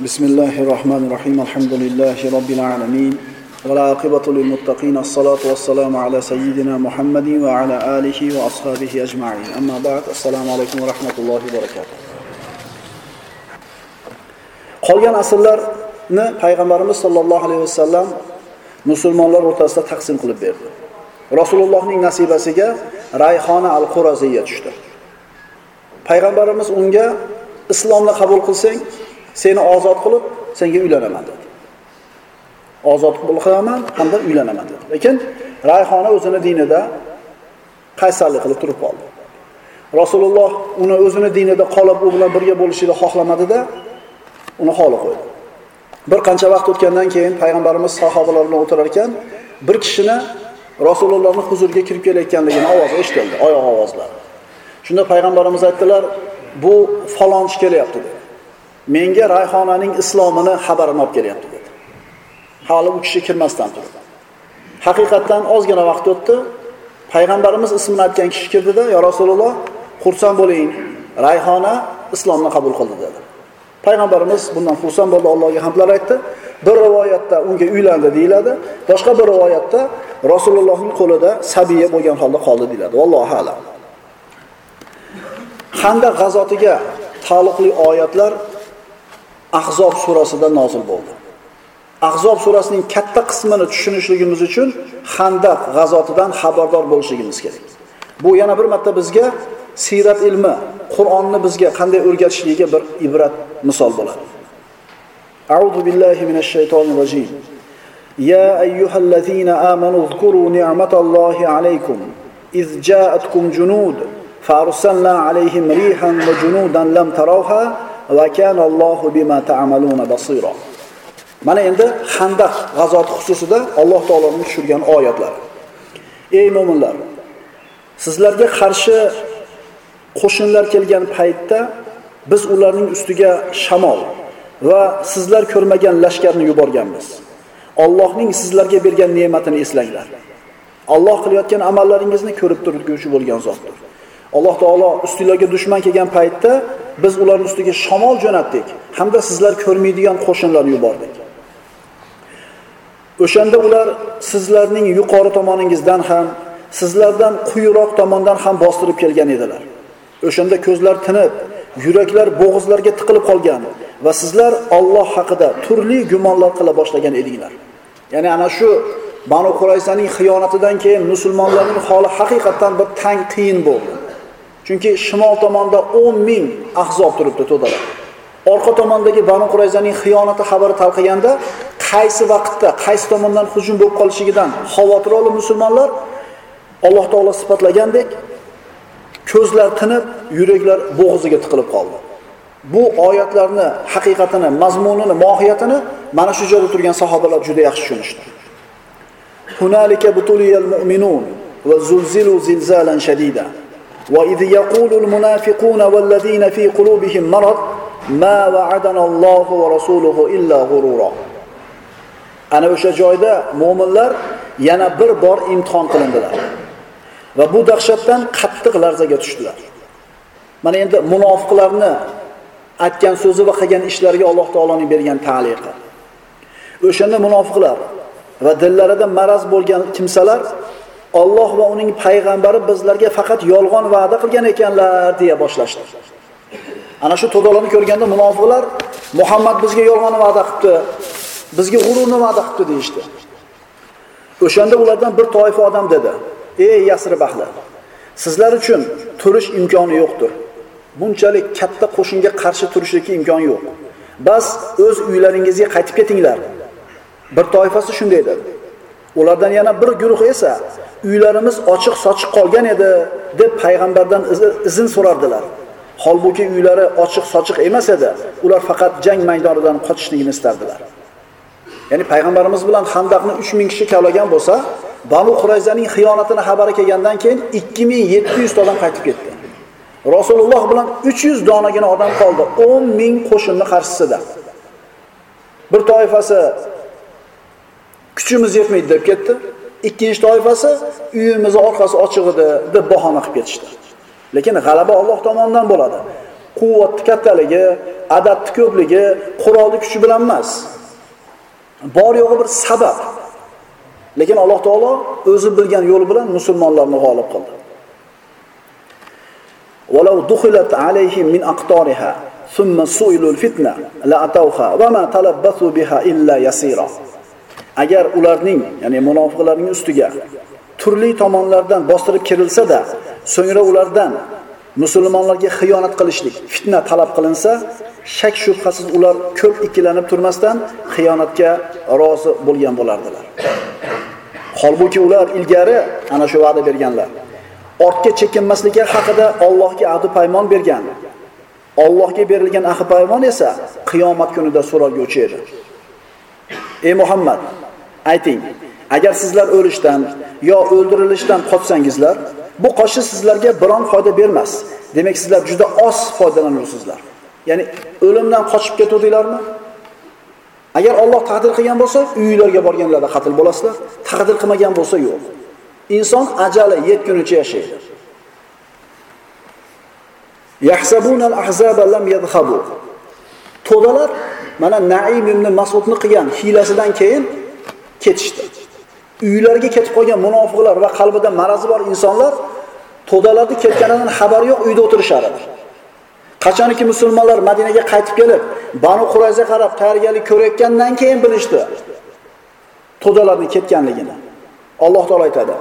بسم الله الرحمن الرحيم الحمد لله رب العالمين والعاقبة للمتقين الصلاة والسلام على سيدنا محمد وعلى آله وأصحابه أجمعين أما بعد السلام عليكم ورحمة الله وبركاته qolgan asrlarni payg'ambarimiz sollallohu alayhi vasallam musulmonlar o'rtasida taqsim qilib berdi rasulullohning nasibasiga rayhona al quraziya tushdi payg'ambarimiz unga islomni qabul qilsang seni ozod qilib senga uylanaman dedi. Ozod qilaman hamda uylanaman dedi. Lekin rayhona o'zini dinida qaysarlik qilib turib qoldi. Rasululloh uni o'zini dinida qolib u bilan birga bo'lishini xohlamadida uni holi qo'ydi. Bir qancha vaqt o'tgandan keyin payg'ambarimiz sahobalar bilan o'tirar ekan bir kishini rasulullohni huzuriga kirib kelayotganligini ovozi eshitildi oyoq ovozlari shunda payg'ambarimiz aytdilar bu falonchi kelyapti dedi. Menga rayhonaning islomini xabarini olib kelyapti dedi. Hali u kishi kirmasdan turib haqiqatdan ozgina vaqt o'tdi. Payg'ambarimiz ismini aytgan kishi kirdida yo rasululloh xursand bo'ling. Rayhona islomni qabul qildi dedi. Payg'ambarimiz bundan xursand bo'ldi allohga hamdlar aytdi. Bir rivoyatda unga uylandi deyiladi. Boshqa bir rivoyatda rasulullohning qo'lida sabiya bo'lgan holda qoldi deyiladi. Vallohu alam. Handaq g'azotiga taalluqli oyatlar ahzob surasida nozil bo'ldi ahzob surasining katta qismini tushunishligimiz uchun handaq g'azotidan xabardor bo'lishligimiz kerak bu yana bir marta bizga siyrat ilmi qur'onni bizga qanday o'rgatishligiga bir ibrat misol bo'ladi أعوذ بالله من الشيطان الرجيم يا أيها الذين آمنوا اذكروا نعمة الله عليكم إذ جاءتكم جنود فأرسلنا عليهم ريحا وجنودا لم تروها mana endi handaq g'azoti xususida alloh taoloni tushirgan oyatlari ey mo'minlar sizlarga qarshi qo'shinlar kelgan paytda biz ularning ustiga shamol va sizlar ko'rmagan lashkarni yuborganmiz Allohning sizlarga bergan ne'matini eslanglar. Alloh qilayotgan amallaringizni ko'rib turguvchi bo'lgan zotdir. Alloh taolo ustinglarga dushman kelgan paytda biz ularning ustiga shamol jo'natdik hamda sizlar ko'rmaydigan qo'shinlar yubordik. O'shanda ular sizlarning yuqori tomoningizdan ham sizlardan quyiroq tomondan ham bostirib kelgan edilar. O'shanda ko'zlar tinib yuraklar bo'g'izlarga tiqilib qolgan va sizlar Alloh haqida turli gumonlar qila boshlagan edinglar. Ya'ni ana shu Banu Qurayzaning xiyonatidan keyin musulmonlarning holi haqiqatdan bir tang qiyin bo'ldi. Chunki shimol tomonda 10 ming ahzob turibdi to'dalar orqa tomondagi Banu Qurayzaning xiyonati xabari tarqaganda qaysi vaqtda qaysi tomondan hujum bo'lib qolishigidan xavotir olib musulmonlar Alloh taolo sifatlagandek ko'zlar tinib, yuraklar bo'g'ziga tiqilib qoldi. Bu oyatlarni haqiqatini, mazmunini, mohiyatini mana shu joyda turgan sahobalar juda yaxshi tushunishdi. Hunalika butuliyal mu'minun va zulzilu zilzalan shadida. وإذ يقول المنافقون والذين munafiquna قلوبهم مرض fi qulubihim marad ma إلا Allohu va rasuluhu illa. Ana o'sha joyda mu'minlar yana bir bor imtihon qilindilar. va bu dahshatdan qattiq larzaga tushdilar. Mana endi munofiqlarni aytgan so'zi va qilgan ishlariga Alloh taoloning bergan ta'liqi. O'shanda munofiqlar va dillarida maraz bo'lgan kimsalar Alloh va uning payg'ambari bizlarga faqat yolg'on va'da qilgan ekanlar deya boshlashdi. Ana shu to'dalarni ko'rganda munofiqlar Muhammad bizga yolg'on va'da qilibdi, bizga g'ururni va'da qilibdi deyishdi. O'shanda ulardan bir toifa odam dedi: ey yasrib ahli sizlar uchun turish imkoni yo'qdir bunchalik katta qo'shinga qarshi turishlikka imkon yo'q bas o'z uylaringizga qaytib ketinglar bir toifasi shunday dedi ulardan yana bir guruh esa uylarimiz ochiq sochiq qolgan edi deb payg'ambardan izn so'rardilar holbuki uylari ochiq sochiq emas edi ular faqat jang maydonidan qochishligini istardilar ya'ni payg'ambarimiz bilan handaqni 3000 kishi kavlagan bo'lsa Banu Qurayzaning xiyonatini xabari kelgandan keyin 2700 odam qaytib ketdi. Rasululloh bilan 300 donagina odam qoldi 10 ming qo'shinni qarshisida. Bir toifasi kuchimiz yetmaydi deb ketdi. Ikkinchi toifasi uyimizni orqasi ochiq edi deb bahona qilib ketishdi. Lekin g'alaba Alloh tomonidan bo'ladi. quvvatni kattaligi, adadni ko'pligi, qurolni kuchi bilan emas. Bor yo'g'i bir sabab. Lekin Alloh taolo o'zi bilgan yo'l bilan musulmonlarni g'olib qildi. Walau dukhilat alayhim min aqtariha thumma su'ilul fitna la atawha wa ma talabbathu biha illa. Agar ularning, ya'ni munofiqlarning ustiga turli tomonlardan bostirib kirilsa-da, so'ngra ulardan musulmonlarga xiyonat qilishlik, fitna talab qilinsa, shak shubhasiz ular ko'p ikkilanib turmasdan xiyonatga rozi bo'lgan bo'lardilar. Holbuki ular ilgari ana shu va'da berganlar. Ortga chekinmasligi haqida Allohga ahd paymon bergan. Allohga berilgan ahd paymon esa qiyomat kunida so'ralguvchi edi. Ey Muhammad, ayting, agar sizlar o'lishdan yo o'ldirilishdan qochsangizlar, bu qochish sizlarga biron foyda bermas. Demak, sizlar juda oz foydalanursizlar. Ya'ni o'limdan qochib ketuvdinglarmi? Agar Alloh taqdir qilgan bo'lsa, uylarga borganlarda qatl bo'lasizlar. Taqdir qilmagan bo'lsa yo'q. Inson ajali yetgunicha yashaydi. Yahsabuna al-ahzaba lam yadhhabu. To'dalar mana Naim ibn Mas'udni qilgan hiylasidan keyin ketishdi. Uylariga ketib qolgan munofiqlar va qalbida marazi bor insonlar to'dalarni ketganidan xabari yo'q, uyda o'tirishar edi. Qachonki musulmonlar Madinaga qaytib kelib, Banu Qurayza qarab tayyorgarlik ko'rayotgandan keyin bilishdi. To'dalarning ketganligini. Alloh taolo aytadi: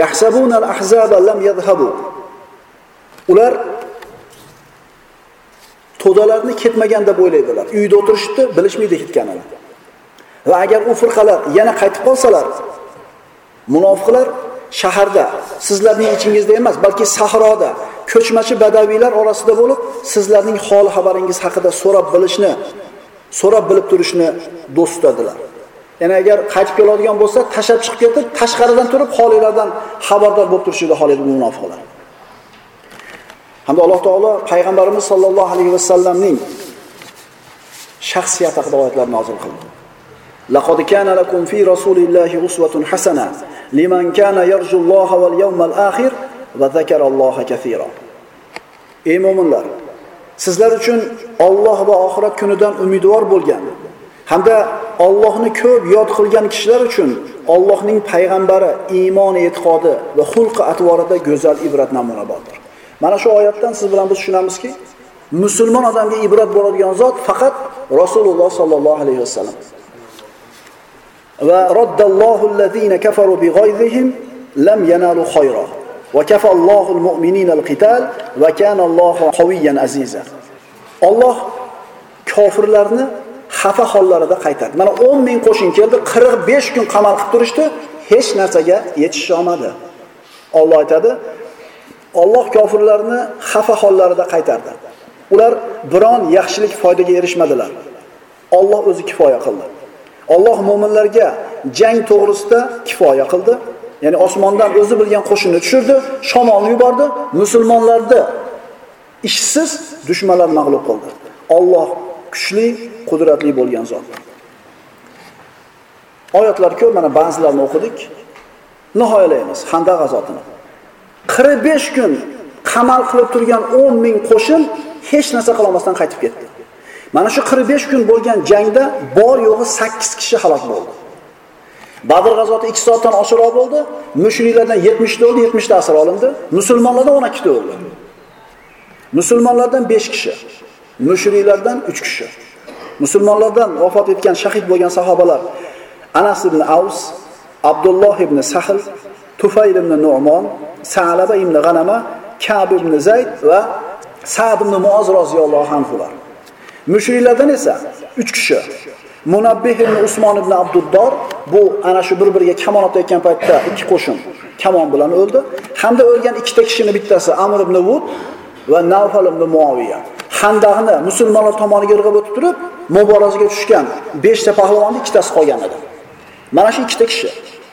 "Yahsabuna ahzaba lam yadhhabu." Ular to'dalarni ketmagan deb o'ylaydilar. Uyda o'tirishdi, bilishmaydi ketganini. Va agar u firqalar yana qaytib qolsalar, munofiqlar shaharda, sizlarning ichingizda emas, balki sahroda, ko'chmachi badaviylar orasida bo'lib, sizlarning hol xabaringiz haqida so'rab bilishni, so'rab bilib turishni do'st tutadilar. Ya'ni agar qaytib keladigan bo'lsa, tashab chiqib ketib, tashqaridan turib holinglardan xabardor bo'lib turishida xolaydi bu munofiqlar. Hamda Alloh taolo payg'ambarimiz sollallohu alayhi vasallamning shaxsiyati haqida oyatlar nozil qildi. لقد كان لكم في رسول الله أسوة حسنة لمن كان يرجو الله واليوم الآخر وذكر الله كثيرا Ey mo'minlar, sizlar uchun Alloh va oxirat kunidan umidvor bo'lgan hamda Allohni ko'p yod qilgan kishilar uchun Allohning payg'ambari iymon e'tiqodi va xulq atvorida go'zal ibrat namuna bordir. Mana shu oyatdan siz bilan biz tushunamizki, musulmon odamga ibrat bo'ladigan zot faqat Rasululloh sollallohu alayhi vasallam. Va roddallohu allazina kafaru bighayzihim lam yanalu khayra va kafallohu almu'minina alqital va kana Allohu qawiyyan aziza. Alloh kofirlarni xafa hollarida qaytardi. Mana 10 ming qo'shin keldi, 45 kun qamal qilib turishdi, hech narsaga yetisha olmadi. Alloh aytadi, Alloh kofirlarni xafa hollarida qaytardi. Ular biron yaxshilik foydaga erishmadilar. Alloh o'zi kifoya qildi. Alloh mu'minlarga jang to'g'risida kifoya qildi. Ya'ni osmondan o'zi bilgan qo'shinni tushirdi, shamolni yubordi, musulmonlarni ishsiz dushmanlar mag'lub qildi. Alloh kuchli, qudratli bo'lgan zot. Oyatlar ko'p, mana ba'zilarini o'qidik. Nihoyalaymiz Xandaq g'azotini. 45 kun qamal qilib turgan 10 ming qo'shin hech narsa qila olmasdan qaytib ketdi. Mana shu 45 kun bo'lgan jangda bor yo'g'i 8 kishi halok bo'ldi. Badr g'azoti 2 soatdan oshiqroq bo'ldi. Mushriklardan 70 ta o'ldi, 70 ta asir olindi. Musulmonlardan 12 ta o'ldi. Musulmonlardan 5 kishi, mushriklardan 3 kishi. Musulmonlardan vafot etgan shahid bo'lgan sahobalar Anas ibn Aws, Abdulloh ibn Sahl, Tufayl ibn Nu'mon, Sa'laba ibn G'anama, Ka'b ibn Zayd va Sa'd ibn Muoz roziyallohu anhular. Mushriklardan esa 3 kishi. Munabbih ibn Usmon ibn Abduddor bu ana shu bir-biriga kamon otayotgan paytda ikki qo'shin kamon bilan o'ldi. Hamda o'lgan ikkita kishini bittasi Amr ibn Wud va Nawfal ibn Muaviya. Handaqni musulmonlar tomoniga irg'ib o'tib turib, muborazaga tushgan 5 ta pahlavonning ikkitasi qolgan edi. Mana shu ikkita kishi.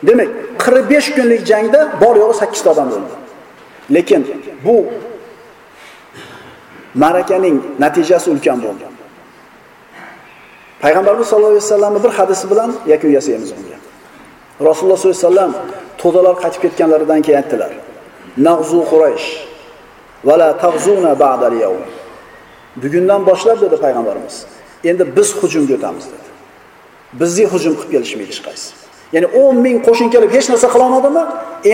Demak, 45 kunlik jangda bor yo'g'i 8 ta odam o'ldi. Lekin bu marakaning natijasi ulkan bo'ldi. Payg'ambarimiz sollallohu alayhi vasallamning bir hadisi bilan yakun yasaymiz bunga. Rasululloh sollallohu alayhi vasallam to'dalar qaytib ketganlaridan keyin aytdilar: "Nag'zu Quraysh va tag'zuna al-yawm." Bugundan boshlab dedi payg'ambarimiz. Endi biz hujumga o'tamiz dedi. Bizga hujum qilib kelishmaydi hech qaysi. Ya'ni 10 ming qo'shin kelib hech narsa qila olmadimi?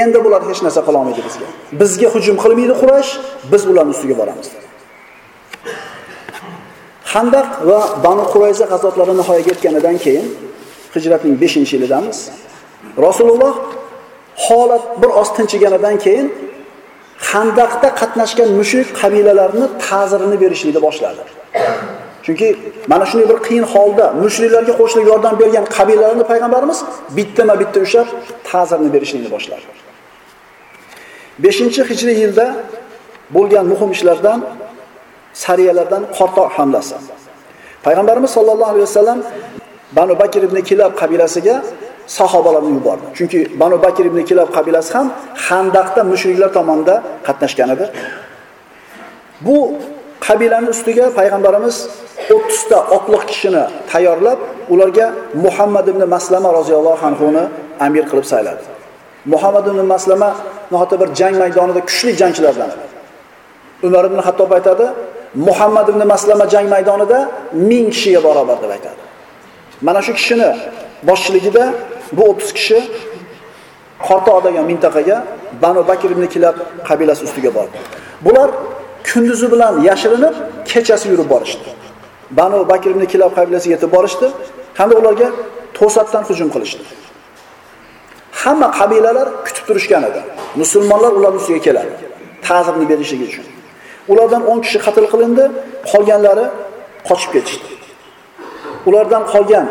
Endi bular hech narsa qila olmaydi bizga. Bizga hujum qilmaydi Quraysh, biz ularning ustiga boramiz. Handaq va Banu Qurayza g'azotlari nihoyaga yetganidan keyin hijratning 5-yilidamiz. Rasululloh holat bir oz tinchiganidan keyin Handaqda qatnashgan mushrik qabilalarni ta'zirini berishlikni boshladi. Chunki mana shunday bir qiyin holda mushriklarga qo'shilib yordam bergan qabilalarni payg'ambarimiz bittama-bitta ushlab ta'zirini berishlikni boshladi. 5-hijriy yilda bo'lgan muhim ishlardan sariyalardan Qortoq hamlasi. Payg'ambarimiz sollallohu alayhi vasallam Banu Bakr ibn Kilab qabilasiga sahobalarni yubordi. Chunki Banu Bakr ibn Kilab qabilasi ham Handaqda mushriklar tomonidan qatnashgan edi. Bu qabilaning ustiga payg'ambarimiz 30 ta otliq kishini tayyorlab, ularga Muhammad ibn Maslama roziyallohu anhu ni amir qilib sayladi. Muhammad ibn Maslama nohata bir jang maydonida kuchli jangchilardan edi. Umar ibn Hattob aytadi, Muhammad ibn Maslama jang maydonida 1000 kishiga barobar deb aytadi. Mana shu kishini boshchiligida bu 30 kishi Qortoq degan mintaqaga Banu Bakr ibn Kilab qabilasi ustiga bordi. Bular kunduzi bilan yashirinib, kechasi yurib borishdi. Banu Bakr ibn Kilab qabilasiga yetib borishdi, hamda ularga to'satdan hujum qilishdi. Hamma qabilalar kutib turishgan edi. Musulmonlar ularning ustiga keladi, ta'zirni berishligi uchun. Ulardan 10 kishi qatl qilindi, qolganlari qochib ketishdi. Ulardan qolgan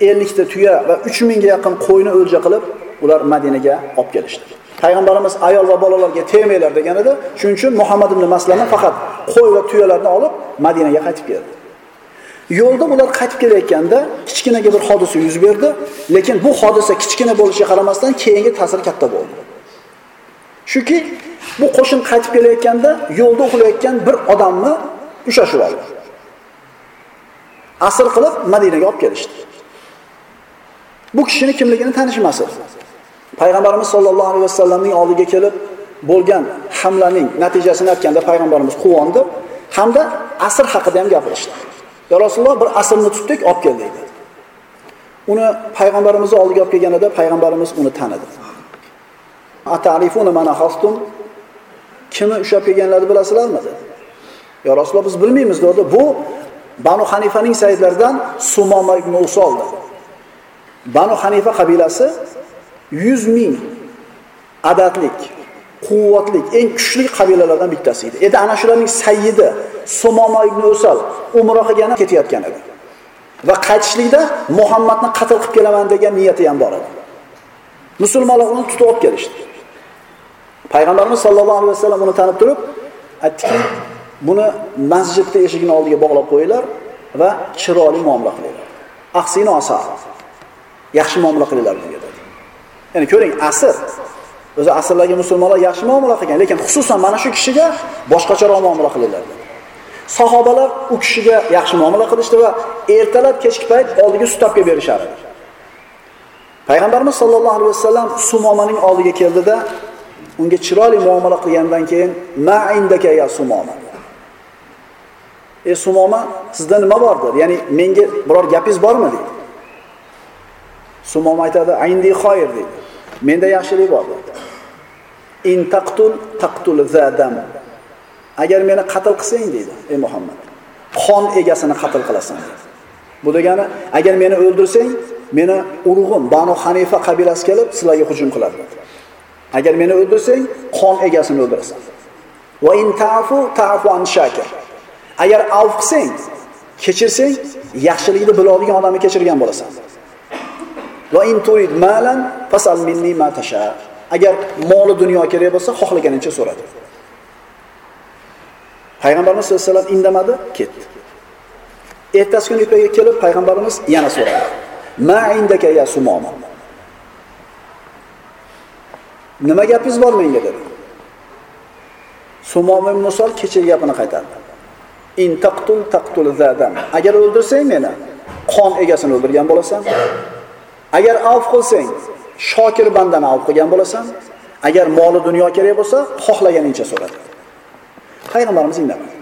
50 ta tuya va 3000 ga yaqin qo'yni o'lja qilib, ular Madinaga olib kelishdi. Payg'ambarimiz ayol va bolalarga tegmanglar degan edi. Shuning uchun Muhammad ibn Maslama faqat qo'y va tuyalarni olib Madinaga qaytib keldi. Yo'lda ular qaytib kelayotganda kichkinaga bir hodisa yuz berdi, lekin bu hodisa kichkina bo'lishiga qaramasdan keyingi ta'sir katta bo'ldi. Shuki bu qo'shin qaytib kelayotganda yo'lda uxlayotgan bir odamni ushlashib oldi. Asr qilib Madinaga olib kelishdi. Bu kishini kimligini tanishmasa. Payg'ambarimiz sollallohu alayhi vasallamning oldiga kelib bo'lgan hamlaning natijasini aytganda payg'ambarimiz quvondi hamda asr haqida ham gapirishdi. Ya Rasululloh bir asrni tutdik, olib keldik dedi. Uni payg'ambarimizni oldiga olib kelganida payg'ambarimiz uni tanidi. Atarifuna mana xostum kimni ushlab kelganlarni bilasizlarmi dedi. yo Rasululloh biz bilmaymiz dedi. Bu Banu Hanifaning sayyidlaridan Sumoma ibn Usol dedi. Banu Hanifa qabilasi 100 ming adatlik, quvvatlik, eng kuchli qabilalardan bittasi edi. endi ana shularning sayyidi Sumoma ibn Usol umra qilgani ketayotgan edi. Va qaytishlikda Muhammadni qatl qilib kelaman degan niyati ham bor edi. Musulmonlar uni tutib olib kelishdi. Payg'ambarimiz sollallohu alayhi vasallam uni tanib turib, aytdiki, buni masjidni eshigini oldiga bog'lab qo'yinglar va chiroyli muomala qilinglar. Aqsini osa. Yaxshi muomala qilinglar dedi. Ya'ni ko'ring, asr o'zi asrlarga musulmonlar yaxshi muomala qilgan, lekin xususan mana shu kishiga boshqacharoq muomala qilinglar dedi. Sahobalar u kishiga yaxshi muomala qilishdi va ertalab kechki payt oldiga sutapga berishardi. Payg'ambarimiz sollallohu alayhi vasallam Sumomaning oldiga keldida unga chiroyli muomala qilgandan keyin ma indaka ya Sumoma. Ey Sumoma, sizda nima bor dedi? Ya'ni menga biror gapingiz bormi dedi. Sumoma aytadi, ayndi xoyir dedi. Menda yaxshilik bor dedi. In taqtul taqtul zadam. Agar meni qatl qilsang dedi, ey Muhammad, qon egasini qatl qilasan. Bu degani, agar meni o'ldirsang, meni urug'im Banu Hanifa qabilasi kelib sizlarga hujum qiladi dedi. Agar meni o'ldirsang, qon egasini o'ldirasan. Va in ta'fu ta'fu an shakir. Agar avf qilsang, kechirsang, yaxshilikni biladigan odamni kechirgan bo'lasan. Va in turid malan fasal minni ma tasha. Agar moli dunyo kerak bo'lsa, xohlaganingcha so'ra dedi. Payg'ambarimiz sollallohu alayhi vasallam indamadi, ketdi. Ertasi kuni ertaga kelib payg'ambarimiz yana so'radi. Ma indaka ya sumoma. Nima gapingiz bor menga dedi. Sumoma Musol kechagi gapini qaytardi. In taqtul taqtul zadam. Agar o'ldirsang meni, qon egasini o'ldirgan bo'lasan. Agar avf qilsang, shokir bandani avf qilgan bo'lasan. Agar moli dunyo kerak bo'lsa, xohlaganingcha so'radi. Payg'ambarimiz indamadi.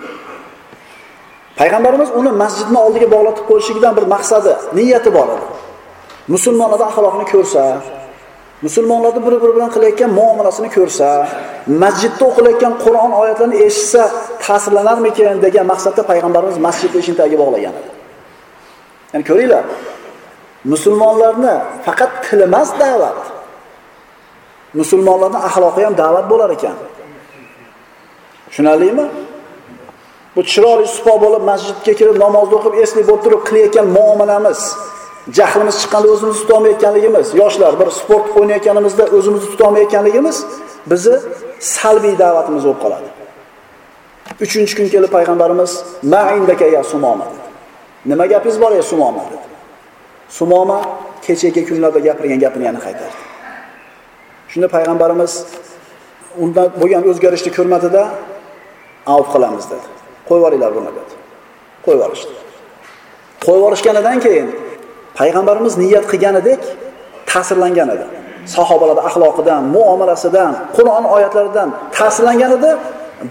Payg'ambarimiz uni masjidni oldiga bog'latib qo'yishligidan bir maqsadi, niyati bor edi. musulmonlarda axloqini ko'rsa, musulmonlarni bir-biri bilan qilayotgan muomalasini ko'rsa, masjidda o'qilayotgan Qur'on oyatlarini eshitsa ta'sirlanarmikin degan maqsadda payg'ambarimiz masjidni eshigini tagiga bog'lagan edi. Ya'ni ko'ringlar, musulmonlarni faqat til emas da'vat. Musulmonlarning axloqi ham da'vat bo'lar ekan. Tushunarlimi? Bu chiroyli supo bo'lib masjidga kirib namozni o'qib esli bo'lib turib qilayotgan muomalamiz, jahlimiz chiqqanda o'zimizni tutolmayotganligimiz, yoshlar bir sport o'ynayotganimizda o'zimizni tutolmayotganligimiz bizni salbiy da'vatimiz bo'lib qoladi. 3 kun kelib payg'ambarimiz ma'indaka ya sumoma Nima gapingiz bor ya sumoma dedi. Sumoma kechagi kunlarda gapirgan gapini yana qaytardi. Shunda payg'ambarimiz undan bo'lgan o'zgarishni ko'rmadida avf qilamiz dedi. Qo'yib yuboringlar buni dedi. Qo'yib yuborishdi. Qo'yib yuborishganidan keyin payg'ambarimiz niyat qilganidek ta'sirlangan edi. Sahobalarning axloqidan, muomalasidan, Qur'on oyatlaridan ta'sirlangan edi.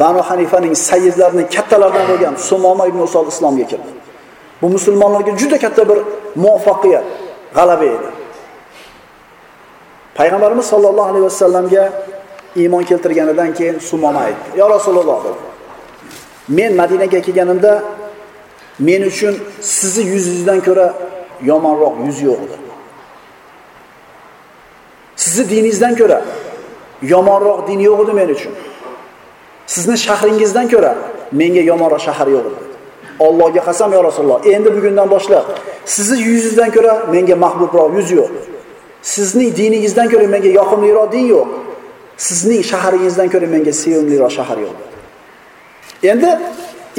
Banu Hanifaning sayyidlarining kattalaridan bo'lgan Sumoma ibn Usol islomga kirdi. Bu musulmonlarga juda katta bir muvaffaqiyat, g'alaba edi. Payg'ambarimiz sollallohu alayhi vasallamga iymon keltirganidan keyin Sumoma aytdi: "Ya Rasululloh" dedi. Men Madinaga kelganimda men uchun sizni yuzingizdan ko'ra yomonroq yuzi yo'q edi. Sizni diningizdan ko'ra yomonroq din yo'q edi men uchun. Sizni shahringizdan ko'ra menga yomonroq shahar yo'q edi. Allohga qasam ya Rasululloh, endi bugundan boshlab sizni yuzingizdan ko'ra menga mahbubroq yuz yo'q. Sizning diningizdan ko'ra menga yoqimliroq din yo'q. Sizning shaharingizdan ko'ra menga sevimliroq shahar yo'q. Endi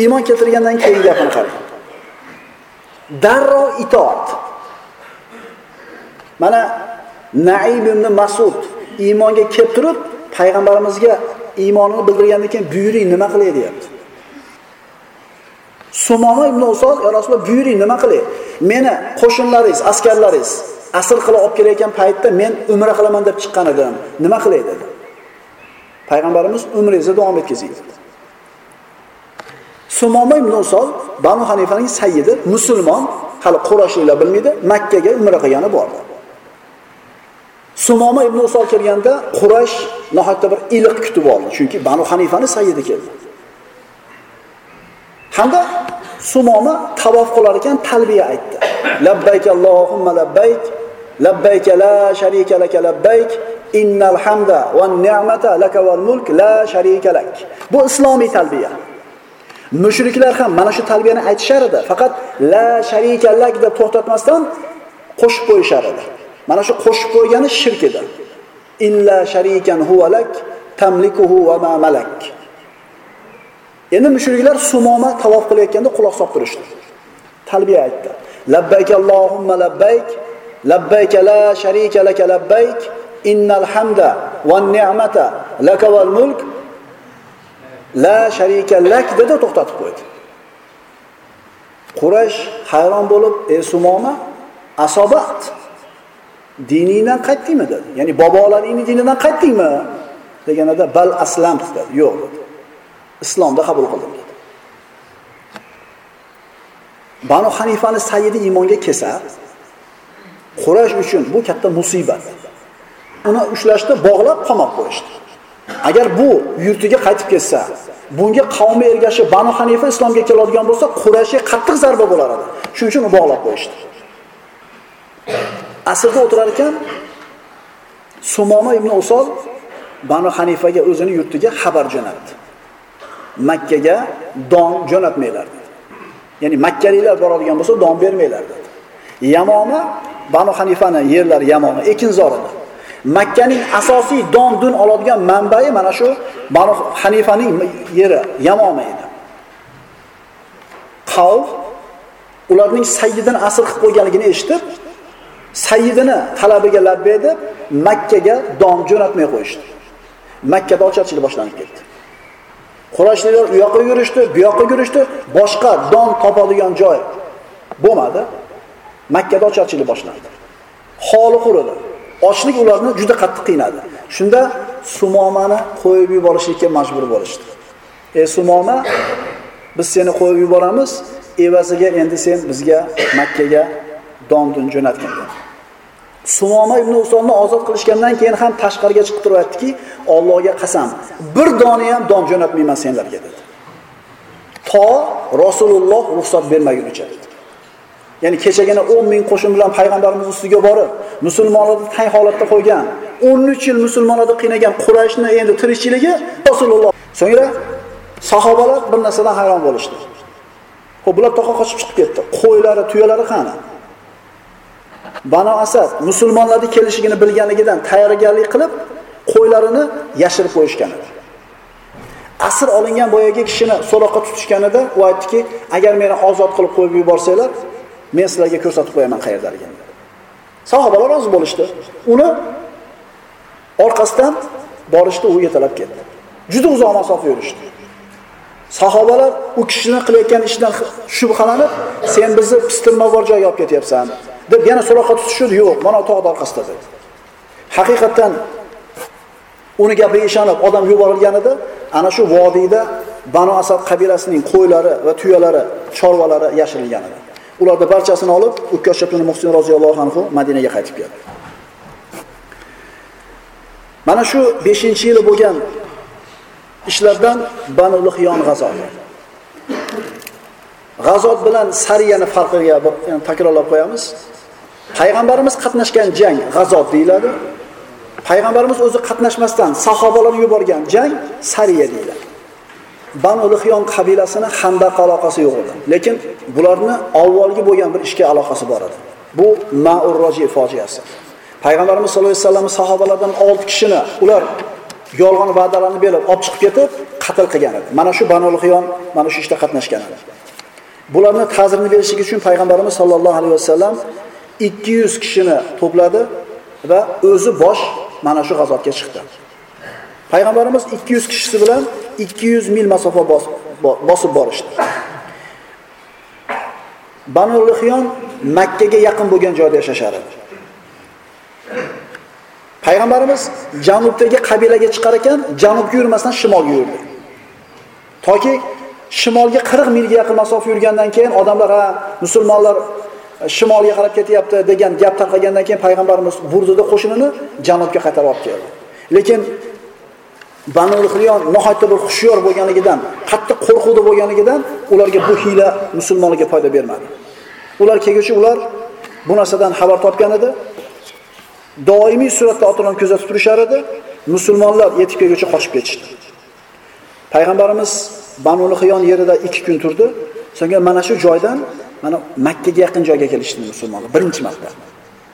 iymon keltirgandan keyin gapini qarang. Darrov itoat. Mana naib ibn Mas'ud iymonga kelib turib, payg'ambarimizga iymonini bildirgandan keyin buyuring nima qilay deyapti. Sumoma ibn Usol ya Rasululloh buyuring nima qilay? Meni qo'shinlaringiz, askarlaringiz asr qilib olib kelayotgan paytda men umra qilaman deb chiqqan edim. Nima qilay dedi. Payg'ambarimiz umringizni davom etkazing dedi. Sumoma ibn Usol Banu Hanifaning sayyidi, musulmon, hali Qurashiylar bilmaydi, Makkaga umra qilgani bordi. Sumoma ibn Usol kelganda Qurash nihoyatda bir iliq kutib oldi, chunki Banu Hanifani sayyidi keldi. Hamda Sumoma tavof qilar ekan talbiya aytdi. Labbayk Allohumma labbayk, labbayk la sharika lak labbayk, innal hamda wan ni'mata laka wal mulk la sharika lak. Bu islomiy talbiya. Mushriklar ham mana shu talbiyani aytishar edi, faqat la sharikallak deb to'xtatmasdan qo'shib qo'yishar edi. Mana shu qo'shib qo'ygani shirk edi. Illa sharikan huwa lak tamlikuhu va ma malak. Endi mushriklar sumoma tavof qilayotganda quloq solib turishdi. Talbiya aytdi. Labbayk Allohumma labbayk, labbayk la sharika lak labbayk, innal hamda wan ni'mata laka wal mulk la sharika lak dedi to'xtatib qo'ydi. Quraysh hayron bo'lib, "Ey Sumoma, asobat diningdan qaytdingmi?" dedi. Ya'ni bobolaringning dinidan qaytdingmi? deganida bal aslam dedi. Yo'q dedi. Islomda qabul qildim dedi. Banu Hanifani sayyidi iymonga kelsa, Quraysh uchun bu katta musibat. Uni ushlashdi, bog'lab qamab qo'yishdi. Agar bu yurtiga qaytib ketsa, bunga qavmi ergashib Banu Hanifa islomga keladigan bo'lsa, Qurayshga qattiq zarba bo'lar edi. Shuning uchun uni bog'lab qo'yishdi. Asrda o'tirar ekan Sumoma ibn Usol Banu Hanifaga o'zini yurtiga xabar jo'natdi. Makkaga don jo'natmanglar dedi. Ya'ni makkaliklar boradigan bo'lsa don bermanglar dedi. Yamoma Banu Hanifani yerlari Yamoma ekinzor edi. Makkaning asosiy don dun oladigan manbai mana shu Banu Hanifaning yeri Yamoma edi. Qavm ularning sayyidini asr qilib qo'yganligini eshitib, sayyidini talabiga labbay deb Makkaga don jo'natmay qo'yishdi. Makkada ocharchilik boshlanib ketdi. Qurayshlar u yoqqa yurishdi, bu yoqqa yurishdi, boshqa don topadigan joy bo'lmadi. Makkada ocharchilik boshlandi. Holi quridi. Ochlik ularni juda qattiq qiynadi. Shunda Sumomani qo'yib yuborishga majbur bo'lishdi. Ey Sumoma, biz seni qo'yib yuboramiz, evaziga endi sen bizga Makkaga dondun jo'natgin dedi. Sumoma ibn Usonni ozod qilishgandan keyin ham tashqariga chiqib turib aytdiki, Allohga qasam, bir dona ham don jo'natmayman senlarga dedi. To Rasululloh ruxsat bermagunicha dedi. Ya'ni kechagina 10 ming qo'shin bilan payg'ambarimiz ustiga borib, musulmonlarni tang holatda qo'ygan, 13 yil musulmonlarni qiynagan Qurayshni endi tirikchiligi Rasululloh. So'ngra sahobalar bir narsadan hayron bo'lishdi. Xo'p, bular toqqa qochib chiqib ketdi. Qo'ylari, tuyalari qani? Banu Asad musulmonlarni kelishigini bilganligidan tayyorgarlik qilib, qo'ylarini yashirib qo'yishgan edi. Asr olingan boyagi kishini so'roqqa tutishganida u aytdiki, agar meni ozod qilib qo'yib yuborsanglar, men sizlarga ko'rsatib qo'yaman qayerdaligini. Sahobalar rozi bo'lishdi. Uni orqasidan borishdi, u yetalab ketdi. Juda uzoq masofa yurishdi. Sahobalar u kishini qilayotgan ishidan shubhalanib, sen bizni pistirma bor joyga olib ketyapsan, deb yana so'roqqa tutishdi. Yo'q, mana tog'ni orqasida dedi. Haqiqatan uni gapiga ishonib odam yuborilganida ana shu vodiyda Banu Asad qabilasining qo'ylari va tuyalari, chorvalari yashirilgan edi. Ularni barchasini olib, Ukkosh ibn Muhsin roziyallohu anhu Madinaga qaytib keldi. Mana shu 5-yili bo'lgan ishlardan Banu Lihyon g'azoti. G'azot bilan sariyani farqiga yani, takrorlab qo'yamiz. Payg'ambarimiz qatnashgan jang g'azot deyiladi. Payg'ambarimiz o'zi qatnashmasdan sahobalar yuborgan jang sariya deyiladi. Banu Lihyon qabilasini handaqqa aloqasi yo'q edi. Lekin bularni avvalgi bo'lgan bir ishga aloqasi bor edi. Bu Ma'ur Roji fojiasi. Payg'ambarimiz sollallohu alayhi vasallam sahobalardan 6 kishini ular yolg'on va'dalarni berib olib chiqib ketib qatl qilgan edi. Mana shu Banu Lihyon mana shu ishda qatnashgan edi. Bularni ta'zirini berishlik uchun payg'ambarimiz sollallohu alayhi vasallam 200 kishini to'pladi va o'zi bosh mana shu g'azotga chiqdi. Payg'ambarimiz 200 kishisi bilan 200 mil masofa bosib borishdi. Banu Lihyon Makkaga yaqin bo'lgan joyda yashashar edi. Payg'ambarimiz janubdagi qabilaga chiqar ekan, janubga yurmasdan shimolga yurdi. Toki shimolga 40 milga yaqin masofa yurgandan keyin odamlar ha musulmonlar shimolga qarab ketyapti degan gap tarqagandan keyin payg'ambarimiz burdida qo'shinini janubga qaytarib olib keldi. Lekin Banu Lihyon nihoyatda bir xushyor bo'lganligidan, qattiq qo'rquvda bo'lganligidan ularga bu hiyla musulmonlarga foyda bermadi. Ular kelguchi ular bu narsadan xabar topgan edi. Doimiy suratda otalarni kuzatib turishar edi. Musulmonlar yetib kelguncha qochib ketishdi. Payg'ambarimiz Banu Lihyon yerida 2 kun turdi. So'ngra mana shu joydan mana Makkaga yaqin joyga kelishdi musulmonlar birinchi marta.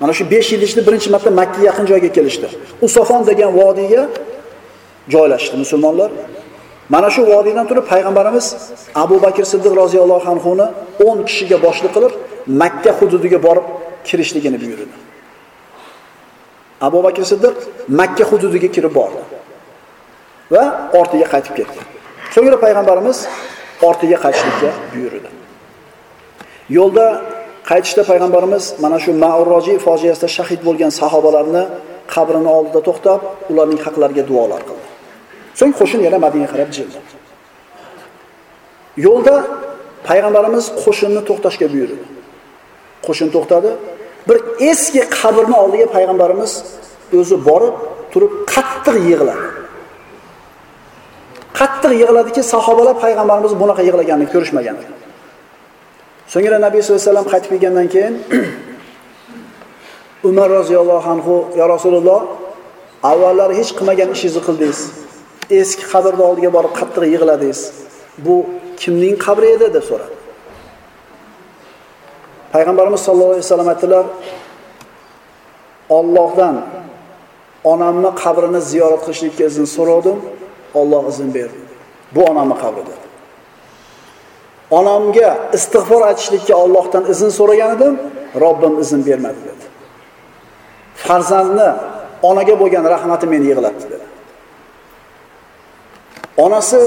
Mana shu 5 yil ichida birinchi marta Makkaga yaqin joyga kelishdi. Usofon degan vodiyga joylashdi musulmonlar. Mana shu vodiydan turib payg'ambarimiz Abu Bakr Siddiq roziyallohu anhu ni 10 kishiga boshliq qilib Makka hududiga borib kirishligini buyurdi. Abu Bakr Siddiq Makka hududiga kirib bordi va ortiga qaytib ketdi. So'ngra payg'ambarimiz ortiga qaytishlikka buyurdi. Yo'lda qaytishda payg'ambarimiz mana shu Ma'urroji fojiasida shahid bo'lgan sahobalarni qabrini oldida to'xtab, ularning haqlariga duolar qildi. So'ng qo'shin yana Madinaga qarab jildi. Yo'lda payg'ambarimiz qo'shinni to'xtashga buyurdi. Qo'shin to'xtadi. Bir eski qabrni oldiga payg'ambarimiz o'zi borib, turib qattiq yig'ladi. Qattiq yig'ladiki, sahobalar payg'ambarimiz bunaqa yig'laganini ko'rishmagan. So'ngra Nabiy sollallohu alayhi vasallam qaytib kelgandan keyin Umar roziyallohu anhu, "Ya Rasululloh, avvallari hech qilmagan ishingizni qildingiz. Eski qabrni oldiga borib qattiq yig'ladingiz. Bu kimning qabri edi?" deb so'radi. Payg'ambarimiz sollallohu alayhi vasallam aytdilar: "Allohdan onamni qabrini ziyorat qilishlikka izn so'radim, Alloh izn berdi. Bu onamni qabri dedi. Onamga istig'for aytishlikka Allohdan izn so'ragan edim, Robbim izn bermadi dedi. Farzandni onaga bo'lgan rahmati meni yig'latdi dedi. Onasi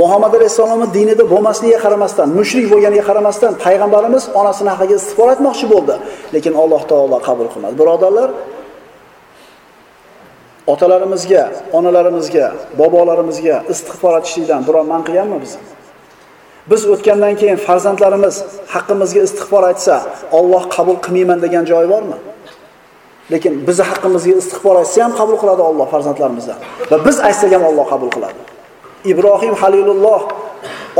Muhammad alayhisolamning dinida bo'lmasligiga qaramasdan, mushrik bo'lganiga qaramasdan payg'ambarimiz onasini haqiga istig'for etmoqchi bo'ldi, lekin Alloh taolo qabul qilmadi. Birodarlar, otalarimizga, onalarimizga, bobolarimizga istig'for etishlikdan biror man qilganmi biz? Biz o'tgandan keyin farzandlarimiz haqqimizga istig'for aytsa, Alloh qabul qilmayman degan joyi bormi? Lekin bizni haqqimizga istig'for aytsa ham qabul qiladi Alloh farzandlarimizdan. Va biz aytsak ham Alloh qabul qiladi. Ibrohim Halilulloh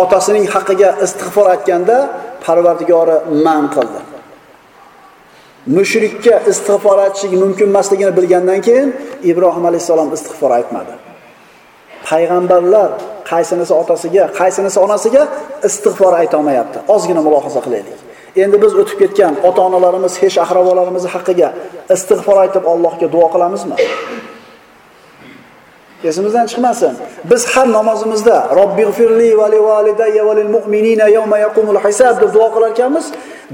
otasining haqqiga istig'for aytganda Parvardigori man qildi. Mushrikka istig'for aytishlik mumkin emasligini bilgandan keyin Ibrohim alayhisalom istig'for aytmadi. Payg'ambarlar qaysinisi otasiga, qaysinisi onasiga istig'for aytolmayapti. Ozgina mulohaza qilaylik. Endi biz o'tib ketgan ota-onalarimiz, hech ahravolarimiz haqqiga istig'for aytib Allohga duo qilamizmi? Esimizdan chiqmasin. Biz har namozimizda Robbighfirli va validayya va lil mu'minina yawma yaqumul hisab deb duo qilar ekanmiz.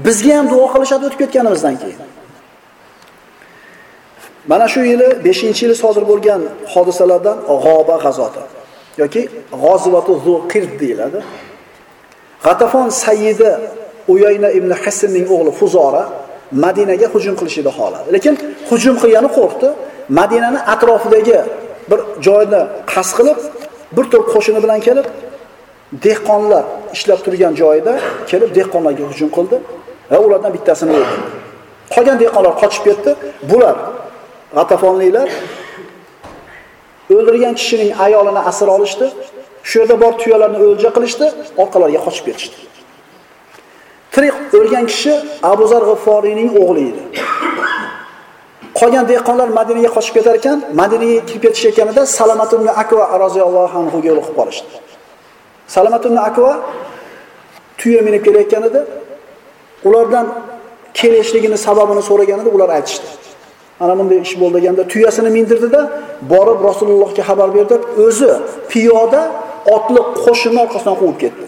Bizga ham duo qilishadi o'tib ketganimizdan keyin. Mana shu yili 5-yili sodir bo'lgan hodisalardan G'oba g'azoti yoki G'ozivatu Zuqird deyiladi. G'atafon sayyidi Uyayna ibn Hasanning o'g'li Fuzora Madinaga hujum qilishida xohladi. Lekin hujum qilgani qo'rqdi. Madinani atrofidagi bir joyni qas qilib, bir to'p qo'shini bilan kelib, dehqonlar ishlab turgan joyida kelib dehqonlarga hujum qildi va ulardan bittasini o'ldirdi. Qolgan dehqonlar qochib ketdi. Bular G'atafonliklar o'ldirgan kishining ayolini asir olishdi. Shu yerda bor tuyalarni o'lja qilishdi, orqalariga qochib ketishdi. Tirik o'lgan kishi Abu Zar G'ifforiyning o'g'li edi. Qolgan dehqonlar Madinaga qochib ketar ekan, Madinaga kirib ketishayotganida Salomat ibn Akva roziyallohu anhuga yo'liqib qolishdi. Salomat ibn Akva tuya minib kelayotganida ulardan kelishligini sababini so'raganida ular aytishdi. Ana bunday ish bo'ldi deganda tuyasini mindirdida, borib Rasulullohga xabar berdi, o'zi piyoda otliq qo'shinni orqasidan quvib ketdi.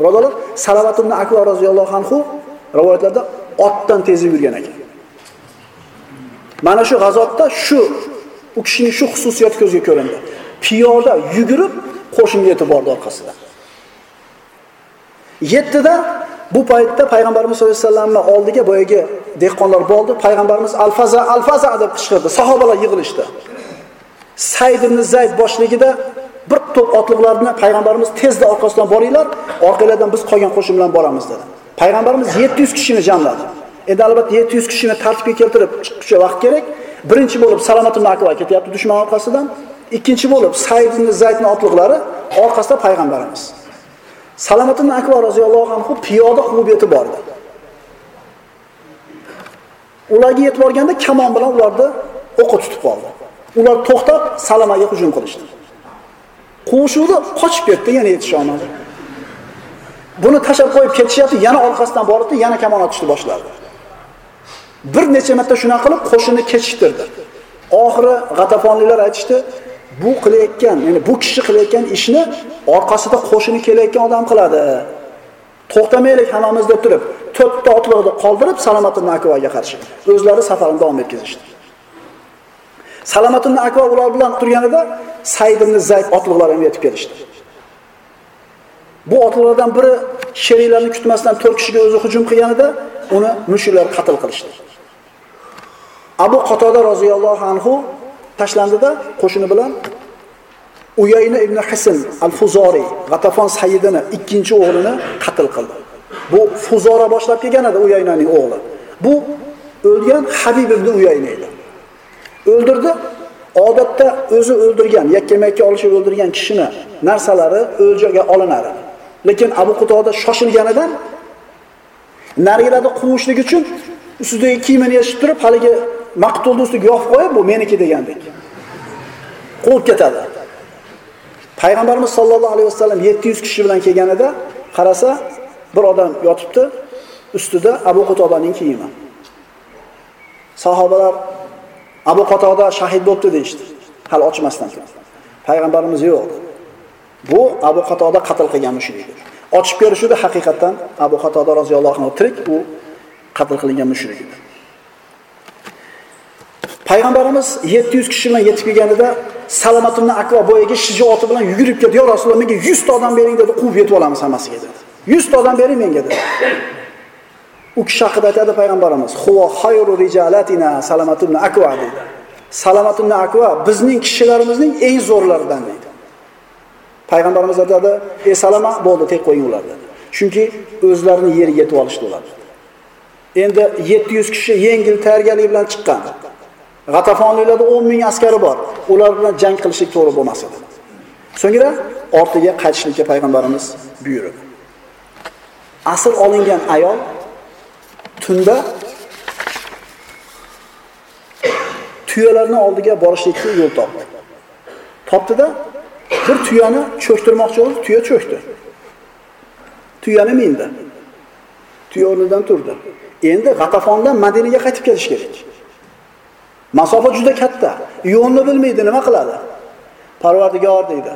Birodarlar, Salavat ibn Akva roziyallohu anhu rivoyatlarda otdan tezib yurgan ekan. Mana shu g'azotda shu u kishining shu xususiyati ko'zga ko'rindi. Piyoda yugurib qo'shinga yetib bordi orqasidan. 7da bu paytda payg'ambarimiz sollallohu alayhi vasallamning oldiga boyagi dehqonlar bo'ldi. Payg'ambarimiz alfaza alfaza deb qichqirdi. Sahobalar yig'ilishdi. Sayd ibn Zayd boshligida bir to'p otliqlarni payg'ambarimiz tezda orqasidan boringlar, orqalardan biz qolgan qo'shin bilan boramiz dedi. Payg'ambarimiz 700 kishini jamladi. Endi albatta 700 kishini tartibga keltirib chiqishga vaqt kerak. Birinchi bo'lib Salomat ibn Akva ketyapti dushman orqasidan. Ikkinchi bo'lib Said ibn Zaydning otliqlari, orqasida payg'ambarimiz. Salomat ibn Akva roziyallohu anhu piyoda quvib yetib bordi. Ularga yetib borganda kamon bilan ularni o'qqa tutib qoldi. Ular to'xtab salamaga hujum qilishdi. Quvishuvdi, qochib ketdi, yana yetisha olmadi. Buni tashab qo'yib ketishyapti, yana orqasidan boribdi, yana kamon otishni boshladi. Bir necha marta shuna qilib qo'shinni kechiktirdi. Oxiri G'atafonliklar aytishdi, bu qilayotgan, ya'ni bu kishi qilayotgan ishni orqasida qo'shini kelayotgan odam qiladi. To'xtamaylik hammamiz deb turib, to'rtta otliqni qoldirib Salomatun Akvaga qarshi o'zlari safarini davom etkazishdi. Salomatun Akva ular bilan turganida Said ibn Zayd otliqlari ham yetib kelishdi. Bu otliqlardan biri sheriklarni kutmasdan 4 kishiga o'zi hujum qilganida uni mushriklar qatl qilishdi. Abu Qatoda roziyallohu anhu tashlandida qo'shini bilan Uyayna ibn Hisn al-Fuzori G'atafon sayyidini ikkinchi o'g'lini qatl qildi. Bu Fuzora boshlab kelgan edi Uyaynaning o'g'li. Bu o'lgan Habib ibn Uyayna edi. O'ldirdi. Odatda o'zi o'ldirgan, yakka-makka olishib o'ldirgan kishini narsalari o'ljaga olinar. Lekin Abu Qutoda shoshilganidan narigilarni quvishlik uchun ustidagi kiyimini yechib turib, haligi maqtulni ustiga yopib qo'yib, bu meniki degandek. Quvib ketadi. Payg'ambarimiz sollallohu alayhi vasallam 700 kishi bilan kelganida qarasa, bir odam yotibdi, ustida Abu Qutobaning kiyimi. Sahobalar Abu Qatoda shahid bo'libdi deyishdi Hali ochmasdan turib. Payg'ambarimiz yo'q. Bu Abu Qatoda qatl qilgan mushrik. Ochib berishudi haqiqatdan Abu Qatoda roziyallohu anhu tirik, u qatl qilingan mushrik edi. Payg'ambarimiz 700 kishi bilan yetib kelganida Salomatumni Akva boyaga shijoati bilan yugurib ketdi. yo Rasululloh, menga 100 ta odam bering" dedi, quvib yetib olamiz hammasiga dedi. 100 ta odam bering menga dedi. U kishi haqida aytadi payg'ambarimiz, "Huwa xayru rijalatina Salomatumni Akva" dedi. Salomatumni Akva bizning kishilarimizning eng zo'rlaridan dedi. Payg'ambarimiz aytadi, "Ey Salama, bo'ldi, tek qo'ying ularni." Chunki o'zlarini yeriga yetib olishdi ular. Endi 700 kishi yengil tayyorgarlik bilan chiqqan. G'atafonliklarda 10 ming askari bor. Ular bilan jang qilishlik to'g'ri bo'lmas edi. So'ngra ortiga qaytishlikka payg'ambarimiz buyurdi. Asr olingan ayol tunda tuyalarni oldiga borishlikka yo'l topdi. Topdida bir tuyani cho'ktirmoqchi bo'ldi, tuya cho'kdi. Tuyani mindi. Tuya o'rnidan turdi. Endi G'atafondan Madinaga qaytib kelish kerak. Masofa juda katta. Yo'lni bilmaydi, nima qiladi? Parvardigor deydi.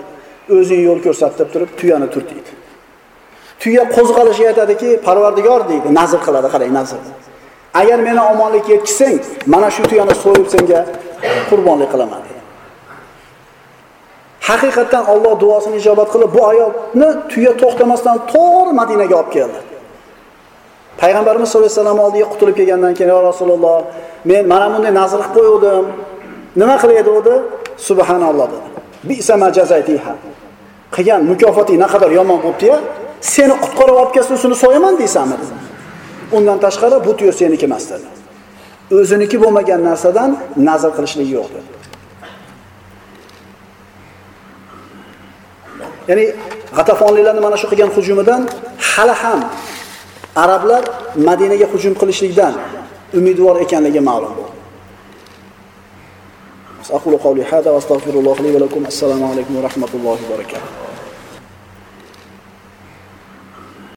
O'zing yo'l ko'rsatib turib tuyani turt deydi. Tuya qo'zg'alishi aytadiki, Parvardigor deydi, nazr qiladi, qarang, nazr. Agar meni omonlik yetkizsang, mana shu tuyani so'yib senga qurbonlik qilaman deydi. Haqiqatdan Alloh duosini ijobat qilib, bu ayolni tuya to'xtamasdan to'g'ri Madinaga olib keldi. Payg'ambarimiz sollallohu alayhi vasallam oldiga qutulib kelgandan keyin, yo Rasululloh, men mana bunday nazr qilib qo'ydim. Nima qilay dedi?" Subhanalloh dedi. Qilgan mukofoting naqadar yomon bo'pti-ya. Seni qutqarib olib kelsa, uni so'yaman deysanmi dedi. Undan tashqari bu tuyo seniki emas dedi. O'ziniki bo'lmagan narsadan nazr qilishlik yo'q dedi. Ya'ni G'atafonliklarni mana shu qilgan hujumidan hali ham arablar Madinaga hujum qilishlikdan umidvor ekanligi ma'lum bo'ldi. أقول قولي هذا وأستغفر الله لي ولكم السلام عليكم ورحمة الله وبركاته